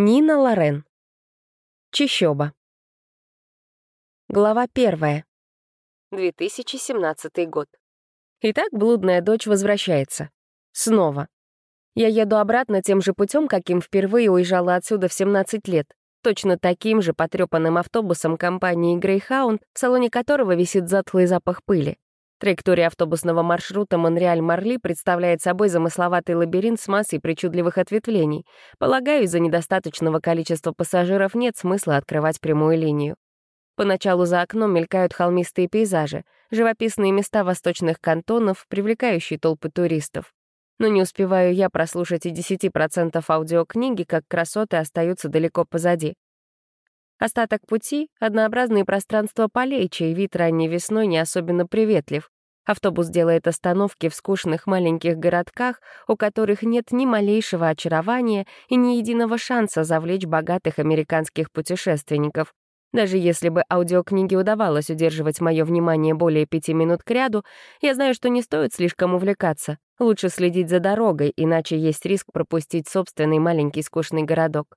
Нина Лорен. Чищоба. Глава первая. 2017 год. Итак, блудная дочь возвращается. Снова. Я еду обратно тем же путем, каким впервые уезжала отсюда в 17 лет. Точно таким же потрепанным автобусом компании Greyhound, в салоне которого висит затхлый запах пыли. Траектория автобусного маршрута Монреаль-Марли представляет собой замысловатый лабиринт с массой причудливых ответвлений. Полагаю, из-за недостаточного количества пассажиров нет смысла открывать прямую линию. Поначалу за окном мелькают холмистые пейзажи, живописные места восточных кантонов, привлекающие толпы туристов. Но не успеваю я прослушать и 10% аудиокниги, как красоты остаются далеко позади. Остаток пути — однообразные пространства полей, чей вид ранней весной не особенно приветлив. Автобус делает остановки в скучных маленьких городках, у которых нет ни малейшего очарования и ни единого шанса завлечь богатых американских путешественников. Даже если бы аудиокниге удавалось удерживать мое внимание более пяти минут к ряду, я знаю, что не стоит слишком увлекаться. Лучше следить за дорогой, иначе есть риск пропустить собственный маленький скучный городок.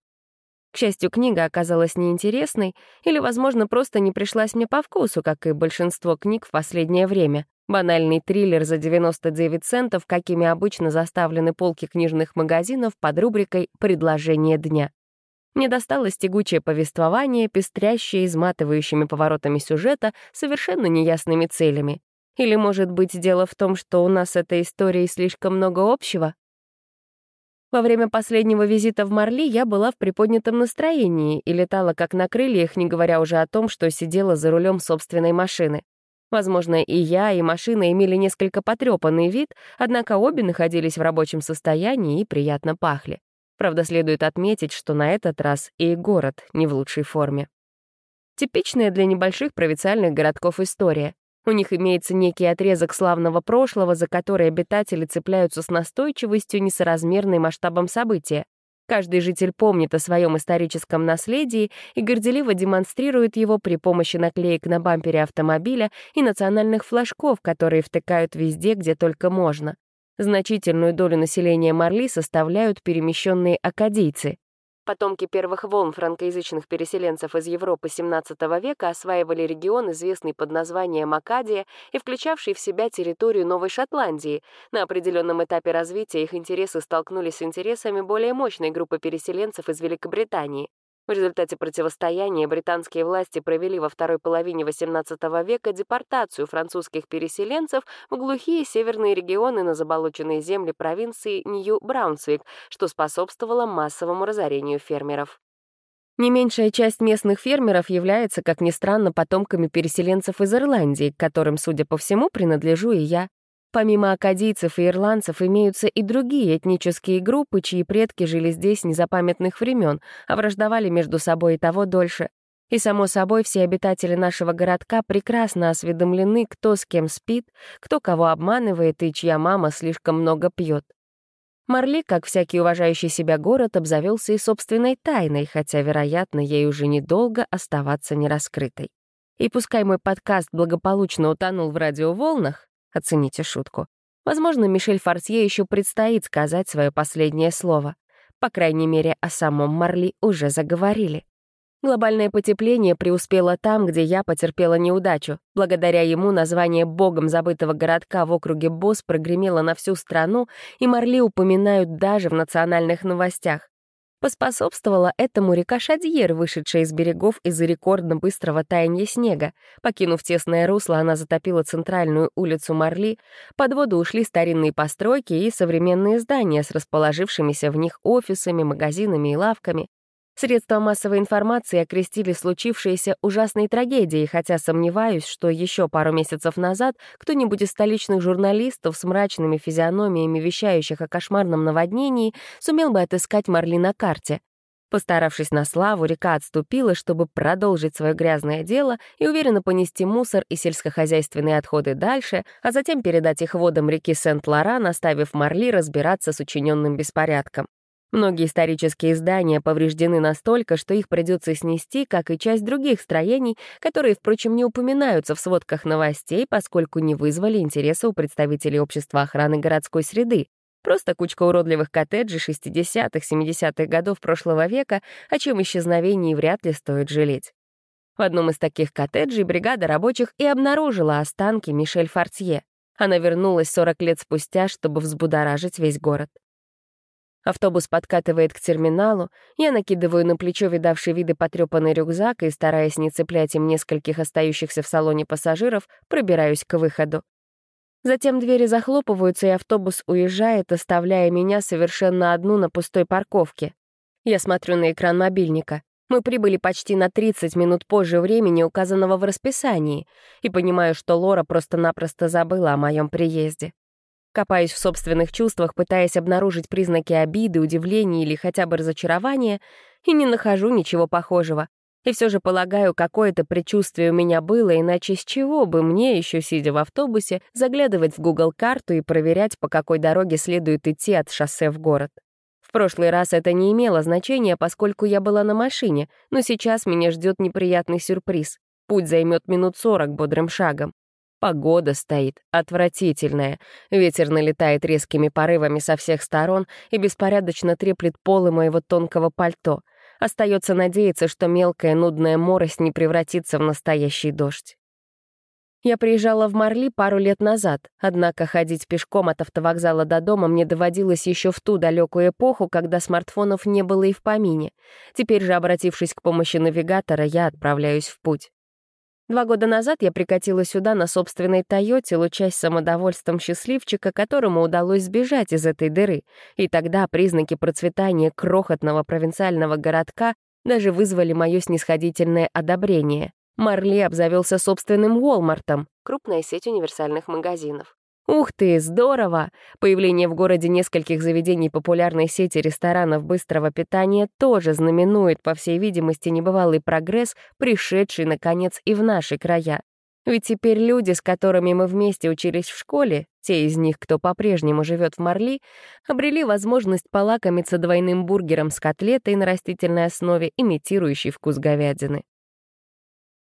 К счастью, книга оказалась неинтересной или, возможно, просто не пришлась мне по вкусу, как и большинство книг в последнее время. Банальный триллер за 99 центов, какими обычно заставлены полки книжных магазинов под рубрикой «Предложение дня». Мне досталось тягучее повествование, пестрящее изматывающими поворотами сюжета, совершенно неясными целями. Или, может быть, дело в том, что у нас с этой историей слишком много общего? Во время последнего визита в Марли я была в приподнятом настроении и летала как на крыльях, не говоря уже о том, что сидела за рулем собственной машины. Возможно, и я, и машина имели несколько потрепанный вид, однако обе находились в рабочем состоянии и приятно пахли. Правда, следует отметить, что на этот раз и город не в лучшей форме. Типичная для небольших провинциальных городков история. У них имеется некий отрезок славного прошлого, за который обитатели цепляются с настойчивостью, несоразмерной масштабом события. Каждый житель помнит о своем историческом наследии и горделиво демонстрирует его при помощи наклеек на бампере автомобиля и национальных флажков, которые втыкают везде, где только можно. Значительную долю населения Марли составляют перемещенные акадийцы. Потомки первых волн франкоязычных переселенцев из Европы XVII века осваивали регион, известный под названием Акадия и включавший в себя территорию Новой Шотландии. На определенном этапе развития их интересы столкнулись с интересами более мощной группы переселенцев из Великобритании. В результате противостояния британские власти провели во второй половине XVIII века депортацию французских переселенцев в глухие северные регионы на заболоченные земли провинции Нью-Браунсвик, что способствовало массовому разорению фермеров. Не меньшая часть местных фермеров является, как ни странно, потомками переселенцев из Ирландии, к которым, судя по всему, принадлежу и я. Помимо акадийцев и ирландцев имеются и другие этнические группы, чьи предки жили здесь незапамятных времен, а враждовали между собой и того дольше. И, само собой, все обитатели нашего городка прекрасно осведомлены, кто с кем спит, кто кого обманывает и чья мама слишком много пьет. Марли, как всякий уважающий себя город, обзавелся и собственной тайной, хотя, вероятно, ей уже недолго оставаться нераскрытой. И пускай мой подкаст благополучно утонул в радиоволнах, Оцените шутку. Возможно, Мишель Фортье еще предстоит сказать свое последнее слово. По крайней мере, о самом Марли уже заговорили. Глобальное потепление преуспело там, где я потерпела неудачу. Благодаря ему название богом забытого городка в округе Босс прогремело на всю страну, и Марли упоминают даже в национальных новостях. Поспособствовала этому река Шадьер, вышедшая из берегов из-за рекордно быстрого таяния снега. Покинув тесное русло, она затопила центральную улицу Марли. Под воду ушли старинные постройки и современные здания с расположившимися в них офисами, магазинами и лавками. Средства массовой информации окрестили случившееся ужасной трагедией, хотя сомневаюсь, что еще пару месяцев назад кто-нибудь из столичных журналистов с мрачными физиономиями, вещающих о кошмарном наводнении, сумел бы отыскать Марли на карте. Постаравшись на славу, река отступила, чтобы продолжить свое грязное дело и уверенно понести мусор и сельскохозяйственные отходы дальше, а затем передать их водам реки Сент-Лоран, оставив Марли разбираться с учиненным беспорядком. Многие исторические здания повреждены настолько, что их придется снести, как и часть других строений, которые, впрочем, не упоминаются в сводках новостей, поскольку не вызвали интереса у представителей общества охраны городской среды. Просто кучка уродливых коттеджей 60-х, 70-х годов прошлого века, о чем исчезновении вряд ли стоит жалеть. В одном из таких коттеджей бригада рабочих и обнаружила останки Мишель Фортье. Она вернулась 40 лет спустя, чтобы взбудоражить весь город. Автобус подкатывает к терминалу, я накидываю на плечо видавший виды потрепанный рюкзак и, стараясь не цеплять им нескольких остающихся в салоне пассажиров, пробираюсь к выходу. Затем двери захлопываются, и автобус уезжает, оставляя меня совершенно одну на пустой парковке. Я смотрю на экран мобильника. Мы прибыли почти на 30 минут позже времени, указанного в расписании, и понимаю, что Лора просто-напросто забыла о моем приезде. Копаюсь в собственных чувствах, пытаясь обнаружить признаки обиды, удивления или хотя бы разочарования, и не нахожу ничего похожего. И все же, полагаю, какое-то предчувствие у меня было, иначе с чего бы мне, еще сидя в автобусе, заглядывать в Google карту и проверять, по какой дороге следует идти от шоссе в город. В прошлый раз это не имело значения, поскольку я была на машине, но сейчас меня ждет неприятный сюрприз. Путь займет минут сорок бодрым шагом. Погода стоит отвратительная. Ветер налетает резкими порывами со всех сторон и беспорядочно треплет полы моего тонкого пальто. Остается надеяться, что мелкая нудная морось не превратится в настоящий дождь. Я приезжала в Марли пару лет назад, однако ходить пешком от автовокзала до дома мне доводилось еще в ту далекую эпоху, когда смартфонов не было и в помине. Теперь же, обратившись к помощи навигатора, я отправляюсь в путь. Два года назад я прикатила сюда на собственной «Тойоте», лучась самодовольством счастливчика, которому удалось сбежать из этой дыры, и тогда признаки процветания крохотного провинциального городка даже вызвали мое снисходительное одобрение. Марли обзавелся собственным Уолмартом, крупная сеть универсальных магазинов. Ух ты, здорово! Появление в городе нескольких заведений популярной сети ресторанов быстрого питания тоже знаменует, по всей видимости, небывалый прогресс, пришедший, наконец, и в наши края. Ведь теперь люди, с которыми мы вместе учились в школе, те из них, кто по-прежнему живет в Марли, обрели возможность полакомиться двойным бургером с котлетой на растительной основе, имитирующей вкус говядины.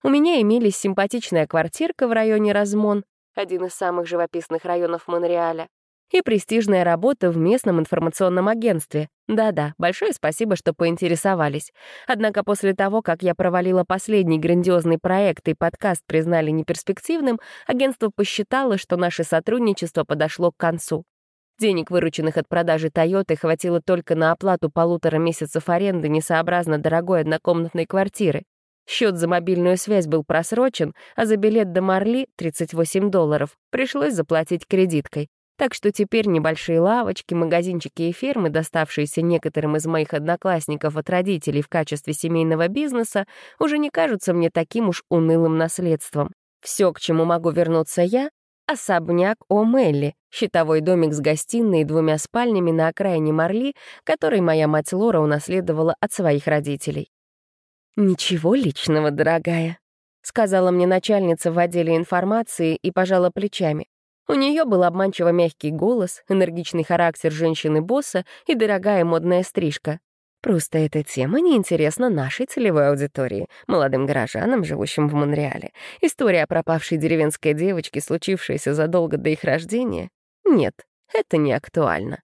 У меня имелись симпатичная квартирка в районе Размон, один из самых живописных районов Монреаля, и престижная работа в местном информационном агентстве. Да-да, большое спасибо, что поинтересовались. Однако после того, как я провалила последний грандиозный проект и подкаст признали неперспективным, агентство посчитало, что наше сотрудничество подошло к концу. Денег, вырученных от продажи «Тойоты», хватило только на оплату полутора месяцев аренды несообразно дорогой однокомнатной квартиры. Счет за мобильную связь был просрочен, а за билет до Марли — 38 долларов. Пришлось заплатить кредиткой. Так что теперь небольшие лавочки, магазинчики и фермы, доставшиеся некоторым из моих одноклассников от родителей в качестве семейного бизнеса, уже не кажутся мне таким уж унылым наследством. Все, к чему могу вернуться я — особняк О'Мелли, щитовой домик с гостиной и двумя спальнями на окраине Марли, который моя мать Лора унаследовала от своих родителей. «Ничего личного, дорогая», — сказала мне начальница в отделе информации и пожала плечами. У нее был обманчиво мягкий голос, энергичный характер женщины-босса и дорогая модная стрижка. Просто эта тема неинтересна нашей целевой аудитории, молодым горожанам, живущим в Монреале. История о пропавшей деревенской девочке, случившаяся задолго до их рождения? Нет, это не актуально.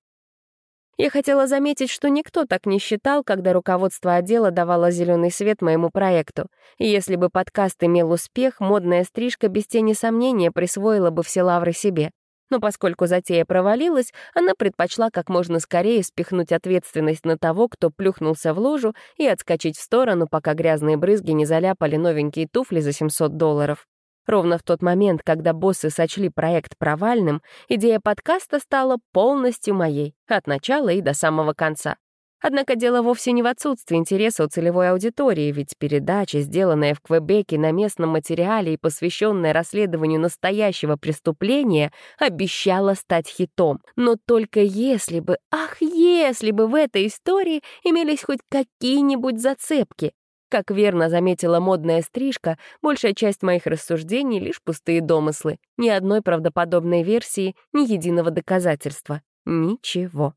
Я хотела заметить, что никто так не считал, когда руководство отдела давало зеленый свет моему проекту. И если бы подкаст имел успех, модная стрижка без тени сомнения присвоила бы все лавры себе. Но поскольку затея провалилась, она предпочла как можно скорее спихнуть ответственность на того, кто плюхнулся в лужу, и отскочить в сторону, пока грязные брызги не заляпали новенькие туфли за 700 долларов. Ровно в тот момент, когда боссы сочли проект провальным, идея подкаста стала полностью моей, от начала и до самого конца. Однако дело вовсе не в отсутствии интереса у целевой аудитории, ведь передача, сделанная в Квебеке на местном материале и посвященная расследованию настоящего преступления, обещала стать хитом. Но только если бы, ах, если бы в этой истории имелись хоть какие-нибудь зацепки. Как верно заметила модная стрижка, большая часть моих рассуждений — лишь пустые домыслы. Ни одной правдоподобной версии, ни единого доказательства. Ничего.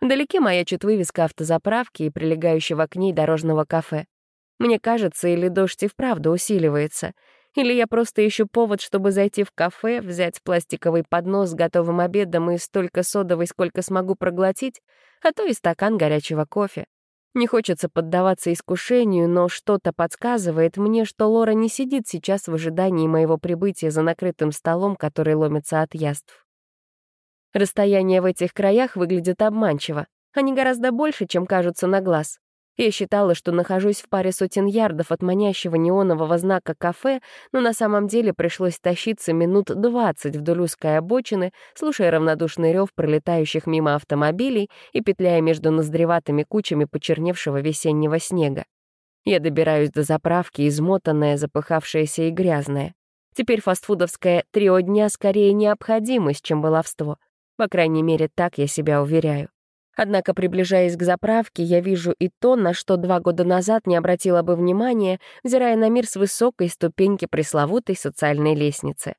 Вдалеке маячит вывеска автозаправки и прилегающего к ней дорожного кафе. Мне кажется, или дождь и вправду усиливается. Или я просто ищу повод, чтобы зайти в кафе, взять пластиковый поднос с готовым обедом и столько содовой, сколько смогу проглотить, а то и стакан горячего кофе. Не хочется поддаваться искушению, но что-то подсказывает мне, что Лора не сидит сейчас в ожидании моего прибытия за накрытым столом, который ломится от яств. Расстояние в этих краях выглядит обманчиво. Они гораздо больше, чем кажутся на глаз. Я считала, что нахожусь в паре сотен ярдов от манящего неонового знака кафе, но на самом деле пришлось тащиться минут двадцать вдоль узкой обочины, слушая равнодушный рев пролетающих мимо автомобилей и петляя между ноздреватыми кучами почерневшего весеннего снега. Я добираюсь до заправки, измотанная, запыхавшаяся и грязная. Теперь фастфудовское «трио дня» скорее необходимость, чем баловство. По крайней мере, так я себя уверяю. Однако, приближаясь к заправке, я вижу и то, на что два года назад не обратила бы внимания, взирая на мир с высокой ступеньки пресловутой социальной лестницы.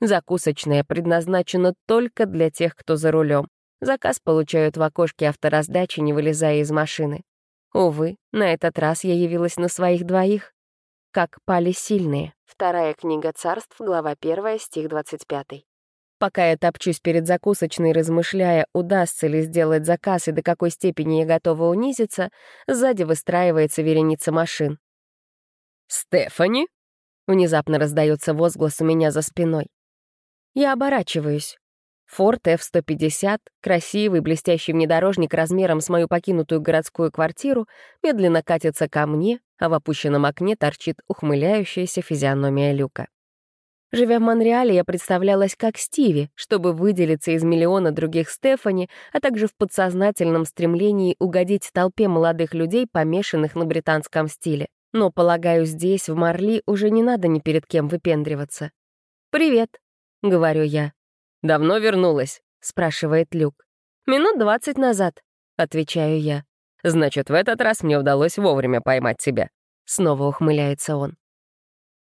Закусочная предназначена только для тех, кто за рулем. Заказ получают в окошке автораздачи, не вылезая из машины. Увы, на этот раз я явилась на своих двоих. Как пали сильные. Вторая книга царств, глава 1, стих 25. Пока я топчусь перед закусочной, размышляя, удастся ли сделать заказ и до какой степени я готова унизиться, сзади выстраивается вереница машин. «Стефани?» — внезапно раздается возглас у меня за спиной. Я оборачиваюсь. Форд F-150, красивый блестящий внедорожник размером с мою покинутую городскую квартиру, медленно катится ко мне, а в опущенном окне торчит ухмыляющаяся физиономия Люка. Живя в Монреале, я представлялась как Стиви, чтобы выделиться из миллиона других Стефани, а также в подсознательном стремлении угодить толпе молодых людей, помешанных на британском стиле. Но, полагаю, здесь, в Марли, уже не надо ни перед кем выпендриваться. «Привет», — говорю я. «Давно вернулась?» — спрашивает Люк. «Минут двадцать назад», — отвечаю я. «Значит, в этот раз мне удалось вовремя поймать тебя». Снова ухмыляется он.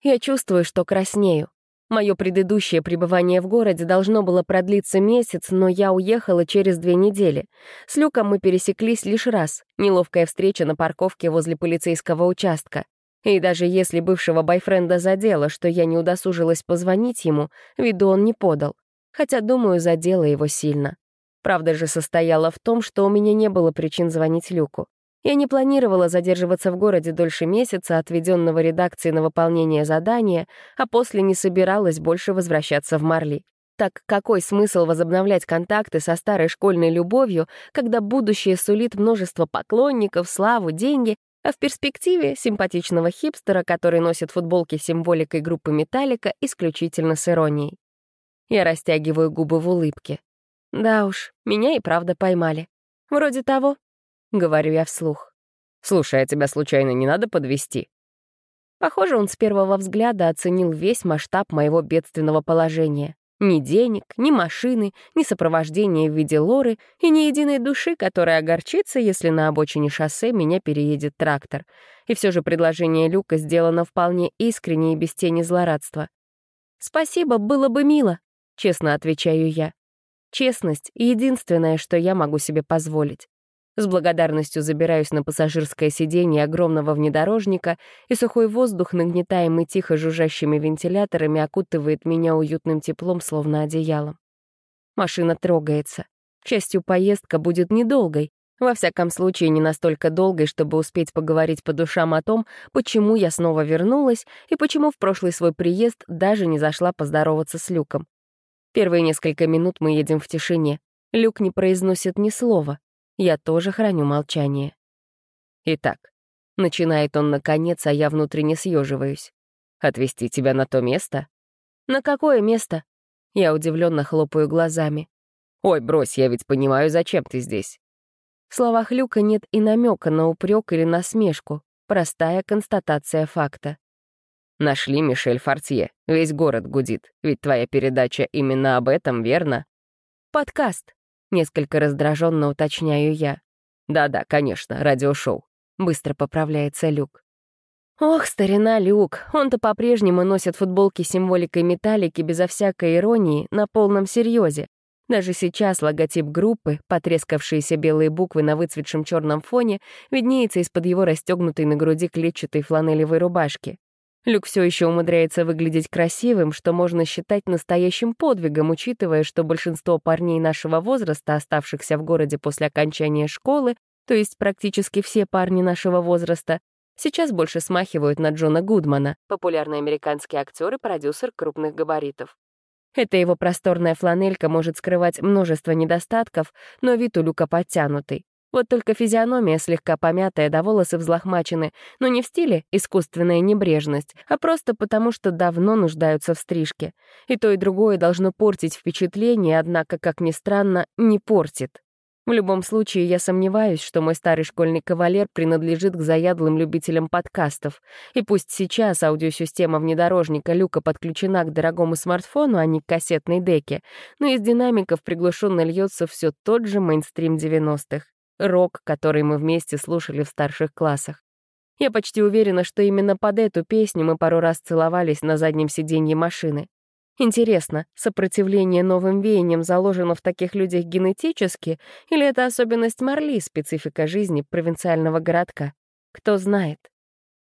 Я чувствую, что краснею. Мое предыдущее пребывание в городе должно было продлиться месяц, но я уехала через две недели. С Люком мы пересеклись лишь раз. Неловкая встреча на парковке возле полицейского участка. И даже если бывшего бойфренда задело, что я не удосужилась позвонить ему, виду он не подал. Хотя, думаю, задело его сильно. Правда же состояла в том, что у меня не было причин звонить Люку. Я не планировала задерживаться в городе дольше месяца, отведенного редакции на выполнение задания, а после не собиралась больше возвращаться в Марли. Так какой смысл возобновлять контакты со старой школьной любовью, когда будущее сулит множество поклонников, славу, деньги, а в перспективе симпатичного хипстера, который носит футболки с символикой группы «Металлика» исключительно с иронией. Я растягиваю губы в улыбке. Да уж, меня и правда поймали. Вроде того, — говорю я вслух. «Слушай, а тебя случайно не надо подвести? Похоже, он с первого взгляда оценил весь масштаб моего бедственного положения. Ни денег, ни машины, ни сопровождения в виде лоры и ни единой души, которая огорчится, если на обочине шоссе меня переедет трактор. И все же предложение Люка сделано вполне искренне и без тени злорадства. «Спасибо, было бы мило», — честно отвечаю я. Честность — единственное, что я могу себе позволить. С благодарностью забираюсь на пассажирское сиденье огромного внедорожника, и сухой воздух, нагнетаемый тихо жужжащими вентиляторами, окутывает меня уютным теплом, словно одеялом. Машина трогается. К счастью, поездка будет недолгой, во всяком случае, не настолько долгой, чтобы успеть поговорить по душам о том, почему я снова вернулась и почему в прошлый свой приезд даже не зашла поздороваться с Люком. Первые несколько минут мы едем в тишине. Люк не произносит ни слова. Я тоже храню молчание. Итак, начинает он наконец, а я внутренне съеживаюсь. Отвезти тебя на то место? На какое место? Я удивленно хлопаю глазами. Ой, брось, я ведь понимаю, зачем ты здесь. В словах Люка нет и намека на упрек или насмешку. Простая констатация факта. Нашли Мишель Фортье. Весь город гудит. Ведь твоя передача именно об этом, верно? Подкаст. Несколько раздраженно уточняю я. «Да-да, конечно, радиошоу», — быстро поправляется Люк. Ох, старина Люк, он-то по-прежнему носит футболки с символикой металлики безо всякой иронии, на полном серьезе. Даже сейчас логотип группы, потрескавшиеся белые буквы на выцветшем черном фоне, виднеется из-под его расстегнутой на груди клетчатой фланелевой рубашки. Люк все еще умудряется выглядеть красивым, что можно считать настоящим подвигом, учитывая, что большинство парней нашего возраста, оставшихся в городе после окончания школы, то есть практически все парни нашего возраста, сейчас больше смахивают на Джона Гудмана, популярный американский актер и продюсер крупных габаритов. Эта его просторная фланелька может скрывать множество недостатков, но вид у Люка подтянутый. Вот только физиономия слегка помятая, да волосы взлохмачены, но не в стиле искусственная небрежность, а просто потому, что давно нуждаются в стрижке. И то, и другое должно портить впечатление, однако, как ни странно, не портит. В любом случае, я сомневаюсь, что мой старый школьный кавалер принадлежит к заядлым любителям подкастов. И пусть сейчас аудиосистема внедорожника Люка подключена к дорогому смартфону, а не к кассетной деке, но из динамиков приглушенно льется все тот же мейнстрим 90-х рок, который мы вместе слушали в старших классах. Я почти уверена, что именно под эту песню мы пару раз целовались на заднем сиденье машины. Интересно, сопротивление новым веяниям заложено в таких людях генетически, или это особенность Марли, специфика жизни провинциального городка? Кто знает.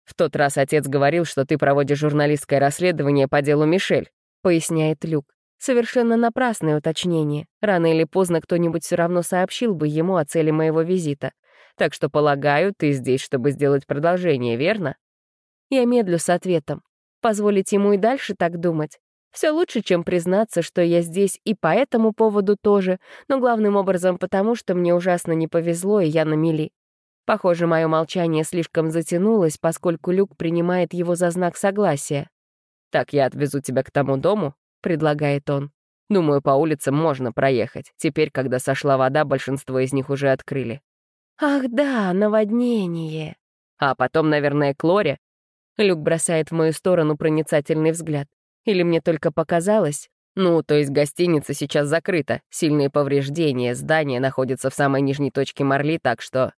В тот раз отец говорил, что ты проводишь журналистское расследование по делу Мишель, поясняет Люк. Совершенно напрасное уточнение. Рано или поздно кто-нибудь все равно сообщил бы ему о цели моего визита. Так что, полагаю, ты здесь, чтобы сделать продолжение, верно? Я медлю с ответом. Позволить ему и дальше так думать? Все лучше, чем признаться, что я здесь и по этому поводу тоже, но главным образом потому, что мне ужасно не повезло, и я на мели. Похоже, мое молчание слишком затянулось, поскольку Люк принимает его за знак согласия. «Так я отвезу тебя к тому дому, — предлагает он. «Думаю, по улицам можно проехать. Теперь, когда сошла вода, большинство из них уже открыли». «Ах да, наводнение!» «А потом, наверное, Клоре?» Люк бросает в мою сторону проницательный взгляд. Или мне только показалось? Ну, то есть гостиница сейчас закрыта, сильные повреждения, здание находится в самой нижней точке Марли, так что...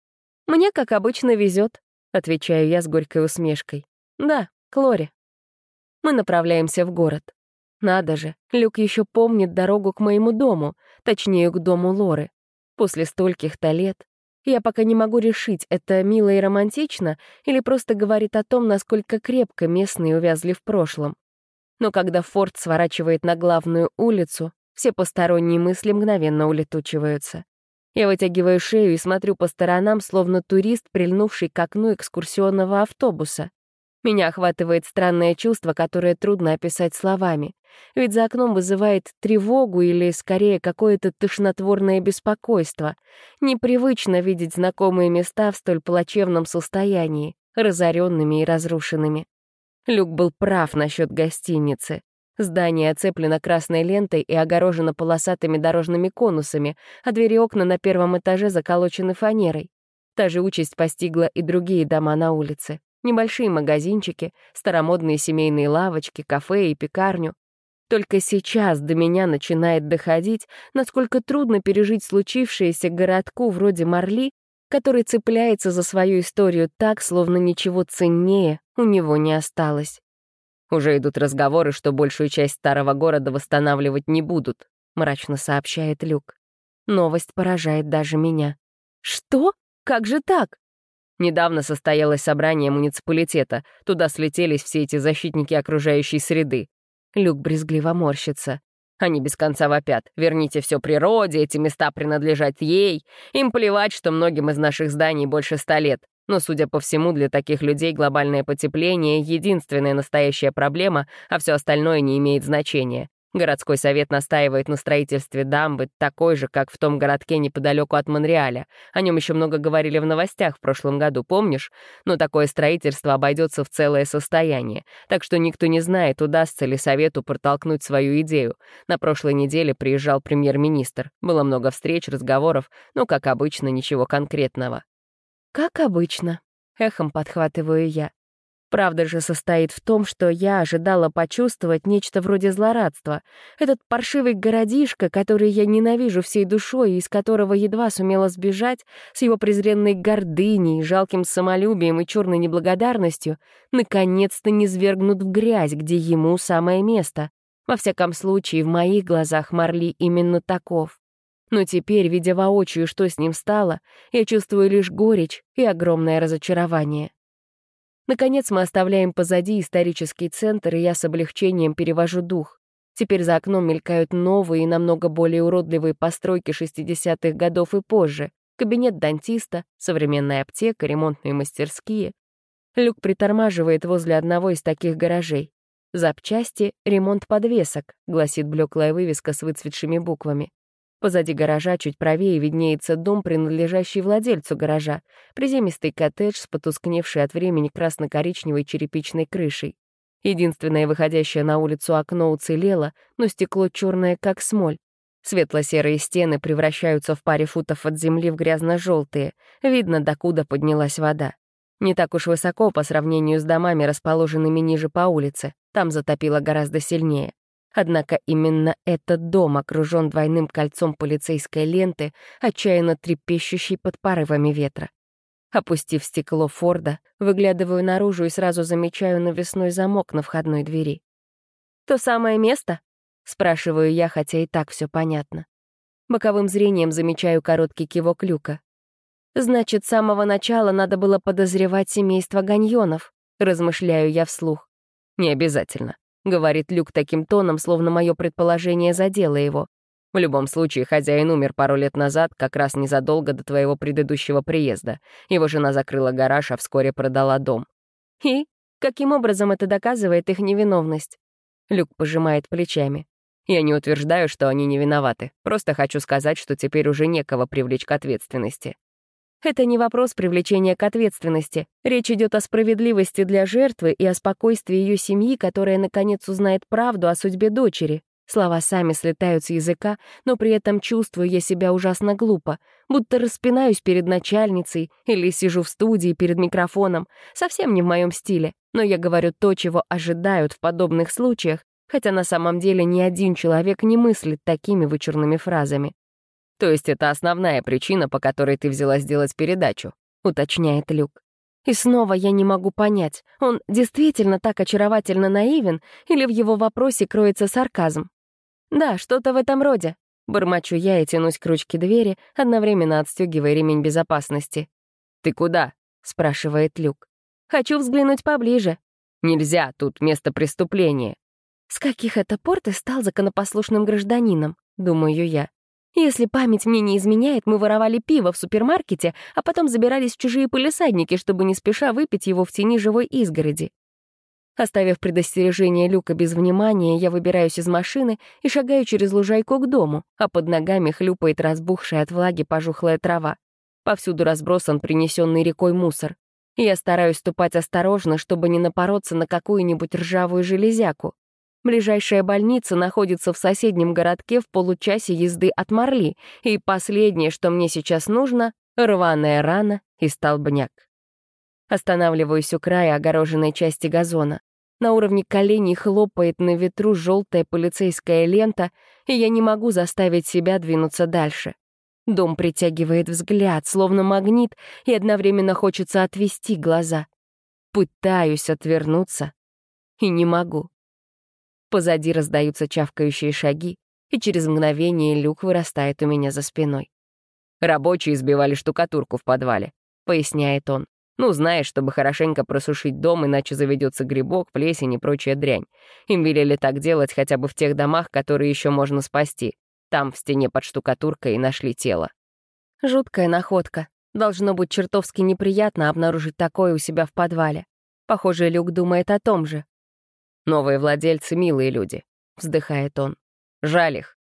«Мне, как обычно, везет, отвечаю я с горькой усмешкой. «Да, Клоре». Мы направляемся в город. Надо же, Люк еще помнит дорогу к моему дому, точнее, к дому Лоры. После стольких-то лет. Я пока не могу решить, это мило и романтично или просто говорит о том, насколько крепко местные увязли в прошлом. Но когда Форд сворачивает на главную улицу, все посторонние мысли мгновенно улетучиваются. Я вытягиваю шею и смотрю по сторонам, словно турист, прильнувший к окну экскурсионного автобуса. Меня охватывает странное чувство, которое трудно описать словами. Ведь за окном вызывает тревогу или, скорее, какое-то тошнотворное беспокойство. Непривычно видеть знакомые места в столь плачевном состоянии, разоренными и разрушенными. Люк был прав насчет гостиницы. Здание оцеплено красной лентой и огорожено полосатыми дорожными конусами, а двери окна на первом этаже заколочены фанерой. Та же участь постигла и другие дома на улице. Небольшие магазинчики, старомодные семейные лавочки, кафе и пекарню. Только сейчас до меня начинает доходить, насколько трудно пережить случившееся городку вроде Марли, который цепляется за свою историю так, словно ничего ценнее у него не осталось. «Уже идут разговоры, что большую часть старого города восстанавливать не будут», — мрачно сообщает Люк. Новость поражает даже меня. «Что? Как же так?» Недавно состоялось собрание муниципалитета. Туда слетелись все эти защитники окружающей среды. Люк брезгливо морщится. Они без конца вопят. Верните все природе, эти места принадлежат ей. Им плевать, что многим из наших зданий больше ста лет. Но, судя по всему, для таких людей глобальное потепление — единственная настоящая проблема, а все остальное не имеет значения. Городской совет настаивает на строительстве дамбы, такой же, как в том городке неподалеку от Монреаля. О нем еще много говорили в новостях в прошлом году, помнишь? Но такое строительство обойдется в целое состояние. Так что никто не знает, удастся ли совету протолкнуть свою идею. На прошлой неделе приезжал премьер-министр. Было много встреч, разговоров, но, как обычно, ничего конкретного. «Как обычно», — эхом подхватываю я. Правда же состоит в том, что я ожидала почувствовать нечто вроде злорадства. Этот паршивый городишко, который я ненавижу всей душой и из которого едва сумела сбежать, с его презренной гордыней, жалким самолюбием и черной неблагодарностью, наконец-то не свергнут в грязь, где ему самое место. Во всяком случае, в моих глазах Марли именно таков. Но теперь, видя воочию, что с ним стало, я чувствую лишь горечь и огромное разочарование. Наконец мы оставляем позади исторический центр, и я с облегчением перевожу дух. Теперь за окном мелькают новые и намного более уродливые постройки 60-х годов и позже. Кабинет дантиста, современная аптека, ремонтные мастерские. Люк притормаживает возле одного из таких гаражей. «Запчасти, ремонт подвесок», — гласит блеклая вывеска с выцветшими буквами. Позади гаража чуть правее виднеется дом, принадлежащий владельцу гаража, приземистый коттедж с потускневшей от времени красно-коричневой черепичной крышей. Единственное выходящее на улицу окно уцелело, но стекло черное, как смоль. Светло-серые стены превращаются в паре футов от земли в грязно-желтые. Видно, докуда поднялась вода. Не так уж высоко по сравнению с домами, расположенными ниже по улице. Там затопило гораздо сильнее. Однако именно этот дом окружен двойным кольцом полицейской ленты, отчаянно трепещущей под порывами ветра. Опустив стекло Форда, выглядываю наружу и сразу замечаю навесной замок на входной двери. «То самое место?» — спрашиваю я, хотя и так все понятно. Боковым зрением замечаю короткий кивок люка. «Значит, с самого начала надо было подозревать семейство ганьонов», — размышляю я вслух. «Не обязательно. — говорит Люк таким тоном, словно мое предположение задело его. «В любом случае, хозяин умер пару лет назад, как раз незадолго до твоего предыдущего приезда. Его жена закрыла гараж, а вскоре продала дом». «И? Каким образом это доказывает их невиновность?» Люк пожимает плечами. «Я не утверждаю, что они не виноваты. Просто хочу сказать, что теперь уже некого привлечь к ответственности. Это не вопрос привлечения к ответственности. Речь идет о справедливости для жертвы и о спокойствии ее семьи, которая, наконец, узнает правду о судьбе дочери. Слова сами слетают с языка, но при этом чувствую я себя ужасно глупо, будто распинаюсь перед начальницей или сижу в студии перед микрофоном. Совсем не в моем стиле, но я говорю то, чего ожидают в подобных случаях, хотя на самом деле ни один человек не мыслит такими вычурными фразами. То есть это основная причина, по которой ты взялась делать передачу», — уточняет Люк. И снова я не могу понять, он действительно так очаровательно наивен или в его вопросе кроется сарказм. «Да, что-то в этом роде», — бормочу я и тянусь к ручке двери, одновременно отстегивая ремень безопасности. «Ты куда?» — спрашивает Люк. «Хочу взглянуть поближе». «Нельзя, тут место преступления». «С каких это пор ты стал законопослушным гражданином?» — думаю я. Если память мне не изменяет, мы воровали пиво в супермаркете, а потом забирались в чужие полисадники, чтобы не спеша выпить его в тени живой изгороди. Оставив предостережение люка без внимания, я выбираюсь из машины и шагаю через лужайку к дому, а под ногами хлюпает разбухшая от влаги пожухлая трава. Повсюду разбросан принесенный рекой мусор. Я стараюсь ступать осторожно, чтобы не напороться на какую-нибудь ржавую железяку. Ближайшая больница находится в соседнем городке в получасе езды от Марли, и последнее, что мне сейчас нужно — рваная рана и столбняк. Останавливаюсь у края огороженной части газона. На уровне коленей хлопает на ветру желтая полицейская лента, и я не могу заставить себя двинуться дальше. Дом притягивает взгляд, словно магнит, и одновременно хочется отвести глаза. Пытаюсь отвернуться и не могу. Позади раздаются чавкающие шаги, и через мгновение люк вырастает у меня за спиной. «Рабочие сбивали штукатурку в подвале», — поясняет он. «Ну, знаешь, чтобы хорошенько просушить дом, иначе заведется грибок, плесень и прочая дрянь. Им велели так делать хотя бы в тех домах, которые еще можно спасти. Там, в стене под штукатуркой, и нашли тело». Жуткая находка. Должно быть чертовски неприятно обнаружить такое у себя в подвале. Похоже, Люк думает о том же. Новые владельцы — милые люди», — вздыхает он. «Жаль их».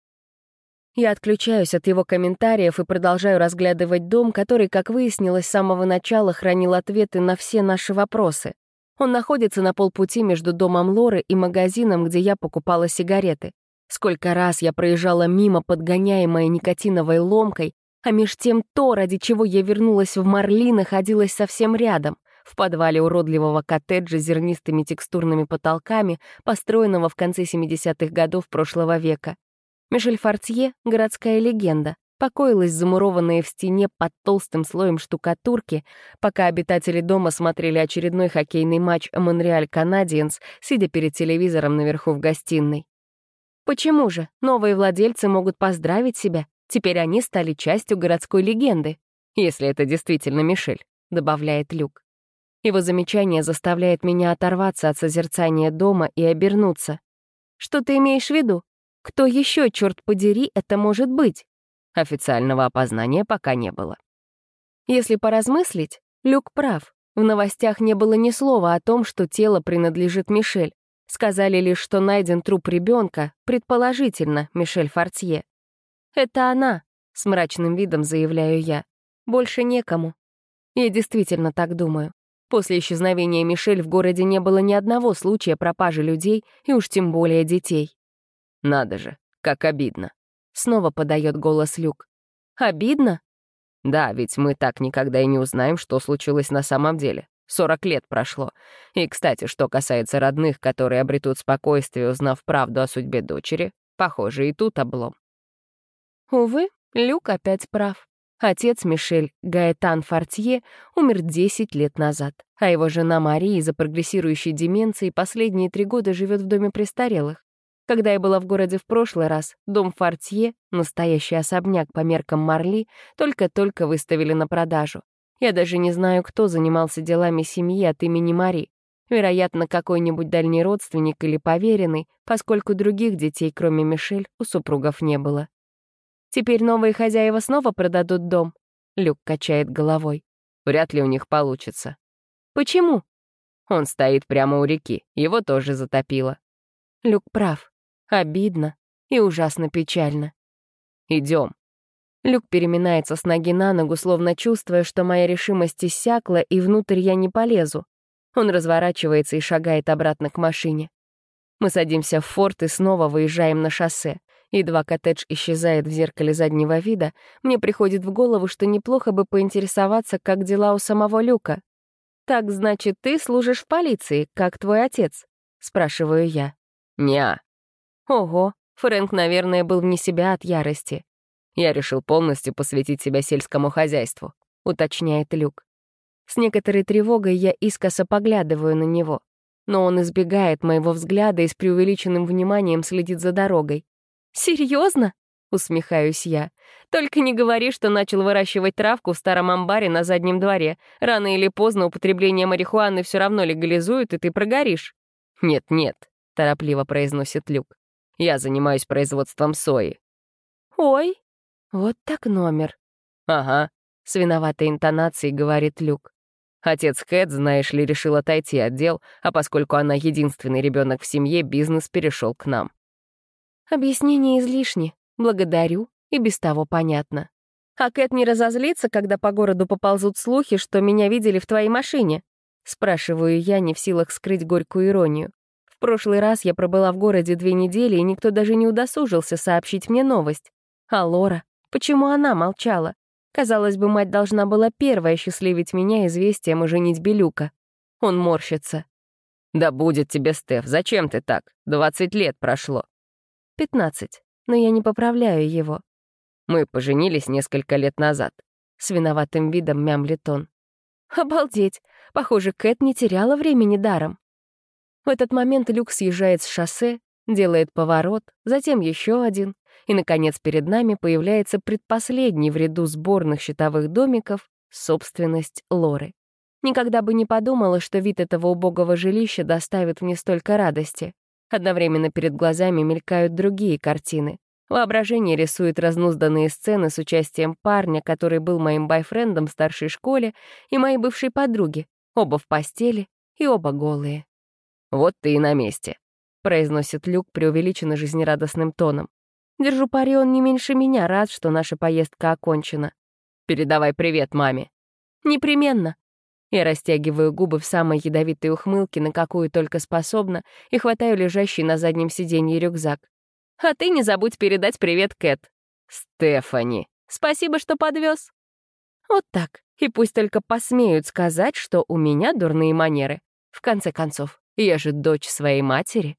Я отключаюсь от его комментариев и продолжаю разглядывать дом, который, как выяснилось, с самого начала хранил ответы на все наши вопросы. Он находится на полпути между домом Лоры и магазином, где я покупала сигареты. Сколько раз я проезжала мимо, подгоняемая никотиновой ломкой, а меж тем то, ради чего я вернулась в Марли, находилось совсем рядом в подвале уродливого коттеджа с зернистыми текстурными потолками, построенного в конце 70-х годов прошлого века. Мишель Фортье — городская легенда, покоилась замурованная в стене под толстым слоем штукатурки, пока обитатели дома смотрели очередной хоккейный матч «Монреаль Канадиенс», сидя перед телевизором наверху в гостиной. Почему же? Новые владельцы могут поздравить себя. Теперь они стали частью городской легенды. Если это действительно Мишель, добавляет Люк. Его замечание заставляет меня оторваться от созерцания дома и обернуться. Что ты имеешь в виду? Кто еще, черт подери, это может быть? Официального опознания пока не было. Если поразмыслить, Люк прав. В новостях не было ни слова о том, что тело принадлежит Мишель. Сказали лишь, что найден труп ребенка, предположительно, Мишель Фортье. «Это она», — с мрачным видом заявляю я. «Больше некому». Я действительно так думаю. После исчезновения Мишель в городе не было ни одного случая пропажи людей и уж тем более детей. «Надо же, как обидно», — снова подает голос Люк. «Обидно?» «Да, ведь мы так никогда и не узнаем, что случилось на самом деле. Сорок лет прошло. И, кстати, что касается родных, которые обретут спокойствие, узнав правду о судьбе дочери, похоже, и тут облом». Увы, Люк опять прав. Отец Мишель, Гаэтан Фортье, умер 10 лет назад, а его жена Мари из-за прогрессирующей деменции последние три года живет в доме престарелых. Когда я была в городе в прошлый раз, дом Фортье, настоящий особняк по меркам Марли, только-только выставили на продажу. Я даже не знаю, кто занимался делами семьи от имени Мари. Вероятно, какой-нибудь дальний родственник или поверенный, поскольку других детей, кроме Мишель, у супругов не было. Теперь новые хозяева снова продадут дом?» Люк качает головой. «Вряд ли у них получится». «Почему?» Он стоит прямо у реки, его тоже затопило. Люк прав. Обидно и ужасно печально. Идем. Люк переминается с ноги на ногу, словно чувствуя, что моя решимость иссякла, и внутрь я не полезу. Он разворачивается и шагает обратно к машине. Мы садимся в форт и снова выезжаем на шоссе. Едва коттедж исчезает в зеркале заднего вида, мне приходит в голову, что неплохо бы поинтересоваться, как дела у самого Люка. «Так, значит, ты служишь в полиции, как твой отец?» — спрашиваю я. «Неа». Ого, Фрэнк, наверное, был вне себя от ярости. «Я решил полностью посвятить себя сельскому хозяйству», — уточняет Люк. С некоторой тревогой я искоса поглядываю на него. Но он избегает моего взгляда и с преувеличенным вниманием следит за дорогой. «Серьезно?» — усмехаюсь я. «Только не говори, что начал выращивать травку в старом амбаре на заднем дворе. Рано или поздно употребление марихуаны все равно легализуют, и ты прогоришь». «Нет-нет», — торопливо произносит Люк. «Я занимаюсь производством сои». «Ой, вот так номер». «Ага», — с виноватой интонацией говорит Люк. Отец Кэт, знаешь ли, решил отойти от дел, а поскольку она единственный ребенок в семье, бизнес перешел к нам. Объяснение излишне. Благодарю, и без того понятно. А Кэт не разозлится, когда по городу поползут слухи, что меня видели в твоей машине? Спрашиваю я, не в силах скрыть горькую иронию. В прошлый раз я пробыла в городе две недели, и никто даже не удосужился сообщить мне новость. А Лора? Почему она молчала? Казалось бы, мать должна была первая счастливить меня известием о женитьбе Люка. Он морщится. «Да будет тебе, Стеф, зачем ты так? Двадцать лет прошло. Пятнадцать, но я не поправляю его. Мы поженились несколько лет назад. С виноватым видом мямлит он. Обалдеть! Похоже, Кэт не теряла времени даром. В этот момент Люк съезжает с шоссе, делает поворот, затем еще один, и, наконец, перед нами появляется предпоследний в ряду сборных щитовых домиков собственность Лоры. Никогда бы не подумала, что вид этого убогого жилища доставит мне столько радости. Одновременно перед глазами мелькают другие картины. Воображение рисует разнузданные сцены с участием парня, который был моим байфрендом в старшей школе, и моей бывшей подруги, оба в постели и оба голые. «Вот ты и на месте», — произносит Люк преувеличенно жизнерадостным тоном. Держу пари, он не меньше меня рад, что наша поездка окончена. «Передавай привет маме». «Непременно», я растягиваю губы в самой ядовитой ухмылке, на какую только способна, и хватаю лежащий на заднем сиденье рюкзак. «А ты не забудь передать привет Кэт». «Стефани». «Спасибо, что подвез. Вот так. И пусть только посмеют сказать, что у меня дурные манеры. В конце концов, я же дочь своей матери.